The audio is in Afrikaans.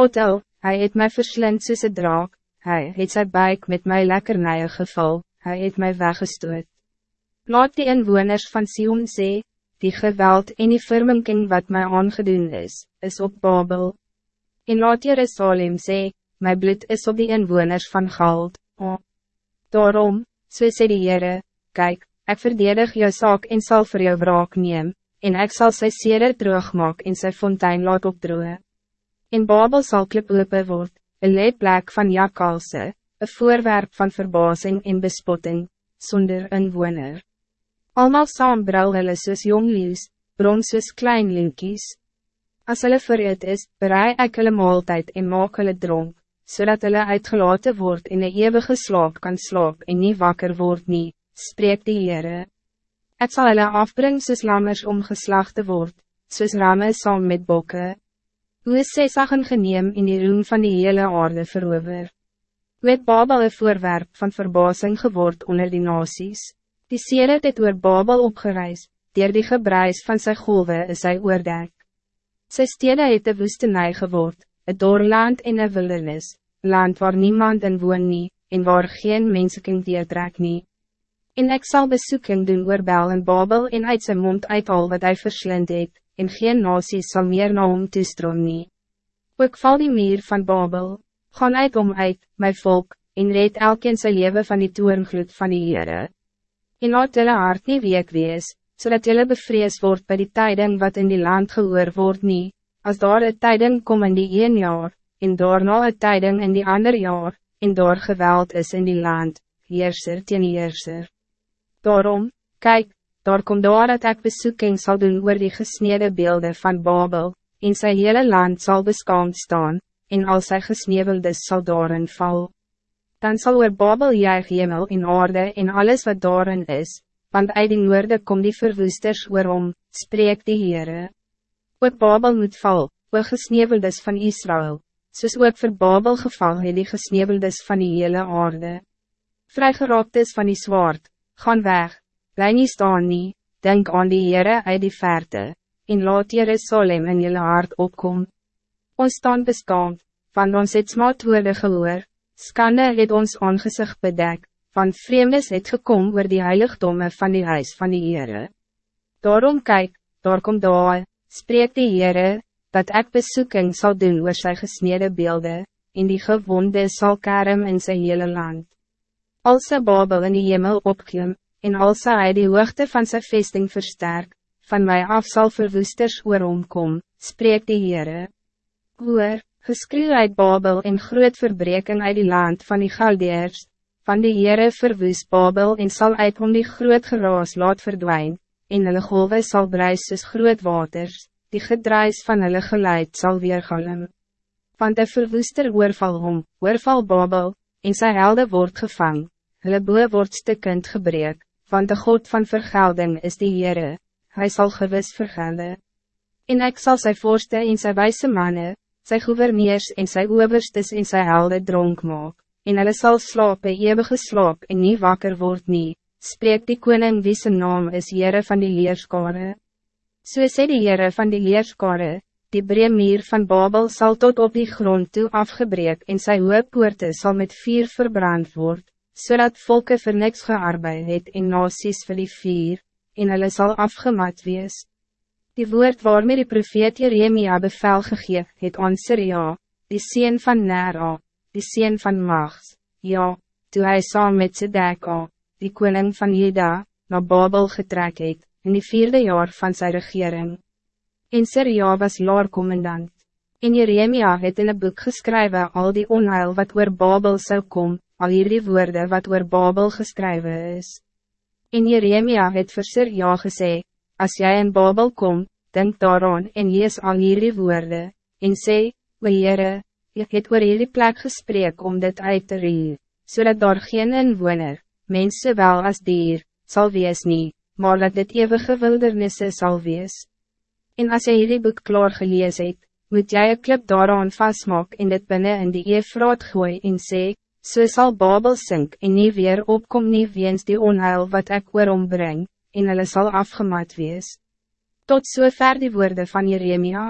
Otto, hij het mij verslind soos een draak, hij het sy buik met my lekkernije geval, hij het mij weggestoot. Laat die inwoners van Sion sê, die geweld en die verminking wat mij aangedoen is, is op Babel. En laat Jerusalem sê, my bloed is op die inwoners van Gald, oh. Daarom, so sê die Heere, kyk, ek verdedig jou saak en sal vir jou wraak neem, en ek sal sy sere droogmaak en sy fontein laat opdroe. In Babel zal klip open word, een leedplek van jakalse, een voorwerp van verbazing en bespotting, zonder een woner. Almal saam brul hulle soos jong leeuws, bron soos klein linkies. As hulle verreed is, berei ek hulle maaltijd en maak hulle dronk, zodat hulle uitgelaten wordt in een eeuwige slaap kan slaap en niet wakker word nie, spreek die Heere. Ek sal hulle afbring soos lammers om geslag te word, soos ramme saam met bokke. Hoe is Sesag geneem in die roem van die hele aarde verover? Hoe het Babel een voorwerp van verbazing geword onder die nasies? Die Seer het oor Babel opgereis, dier die gebruis van sy golwe is hy oordek. Sy stede het een woestenij geword, een doorland en een wildernis, land waar niemand in woon nie, en waar geen mense kan deertrek nie. En ik zal bezoeking doen oor Bel en Babel en uit zijn mond uit al wat hij verslind het, en geen nasie sal meer na hom toestroom nie. Ook val die meer van Babel, gaan uit om uit, my volk, en red elkeen sy leven van die toerngloed van die Heere. En laat hulle hart nie week wees, so hulle bevrees word bij die tijden wat in die land gehoor word nie, as daar een tijden kom in die een jaar, en daarna een tijden in die ander jaar, en daar geweld is in die land, heerser teen heerser. Daarom, kijk, daar komt daar dat ek besoeking zal doen oor die gesneden beelden van Babel, en sy hele land zal beskaamd staan, en al sy gesneveldes sal daarin val. Dan zal oor Babel juig hemel in aarde en alles wat daarin is, want uit die noorde kom die verwoesters oorom, spreek die Heere. Ook Babel moet val, oor gesneveldes van Israël, soos ook vir Babel geval het die gesneveldes van die hele aarde. Vrygeraapt is van die zwaard, gaan weg, bly nie staan nie, denk aan die Heere uit die verte, en laat Jerusalem in jylle hart opkom. Ons staan beskaamd, van ons het smaadwoorde gehoor, skande het ons aangezicht bedek, van vreemdes het gekom oor die heiligdomme van die huis van die Heere. Daarom kijk, daar kom daar, spreek die Heere, dat ik bezoeking zal doen oor sy gesnede beelden, en die gewonde zal karem in zijn hele land. Als sy Babel in die hemel opklim, en als hy die hoogte van zijn vesting versterk, van mij af zal verwoesters ooromkom, spreek die Heere. Hoor, geskreeuw uit Babel en groot verbreking uit die land van die Galdeers, van die Heere verwoes Babel en zal uit om die groot geraas laat verdwijn, en hulle golwe sal bruis soos groot waters, die gedruis van hulle geluid sal weergalm. Want de verwoester oorval om, oorval Babel, en sy helde word gevang, hulle boe word stikkend gebreek, want de God van vergelding is die Heere, hy sal gewis vergelde. En ik zal sy voorste en sy wijze manne, sy gouverneurs en sy overstes en sy helde dronk maak, en hulle sal slaap een eeuwige slaap en nie wakker word nie, spreek die koning wie zijn naam is Heere van die Leerskare. So sê die Heere van die Leerskare, die breemier van Babel zal tot op die grond toe afgebreek en sy poorte zal met vier verbrand worden, zodat so volken vir niks gearbeid het en nasies vir die vier, en hulle sal afgemat wees. Die woord waarmee die profeet Jeremia bevel gegeef het aan Syria, die sien van Nera, die sien van Mags, ja, toe hy saam met Sedeka, die koning van Juda, naar Babel getrek het, in die vierde jaar van zijn regering. En Syria was laar commandant. En Jeremia het in een boek geschreven al die onheil wat oor Babel zou kom, al hierdie woorde wat oor Babel geschreven is. En Jeremia het vir Syria gesê, as jy in Babel kom, denk daaraan en lees al hierdie woorde, en sê, o Heere, ek het oor hierdie plek gesprek om dit uit te reer, zodat daar geen inwoner, mense wel as dier, sal wees nie, maar dat dit eeuwige wildernisse sal wees. En als jy hierdie boek klaar gelees het, moet jy een klip daaraan vastmaak en dit binnen in die eefraad gooi en sê, so sal Babel sink en nie weer opkom nie weens die onheil wat ek oorom breng, en hulle sal afgemat wees. Tot so ver die woorden van Jeremia.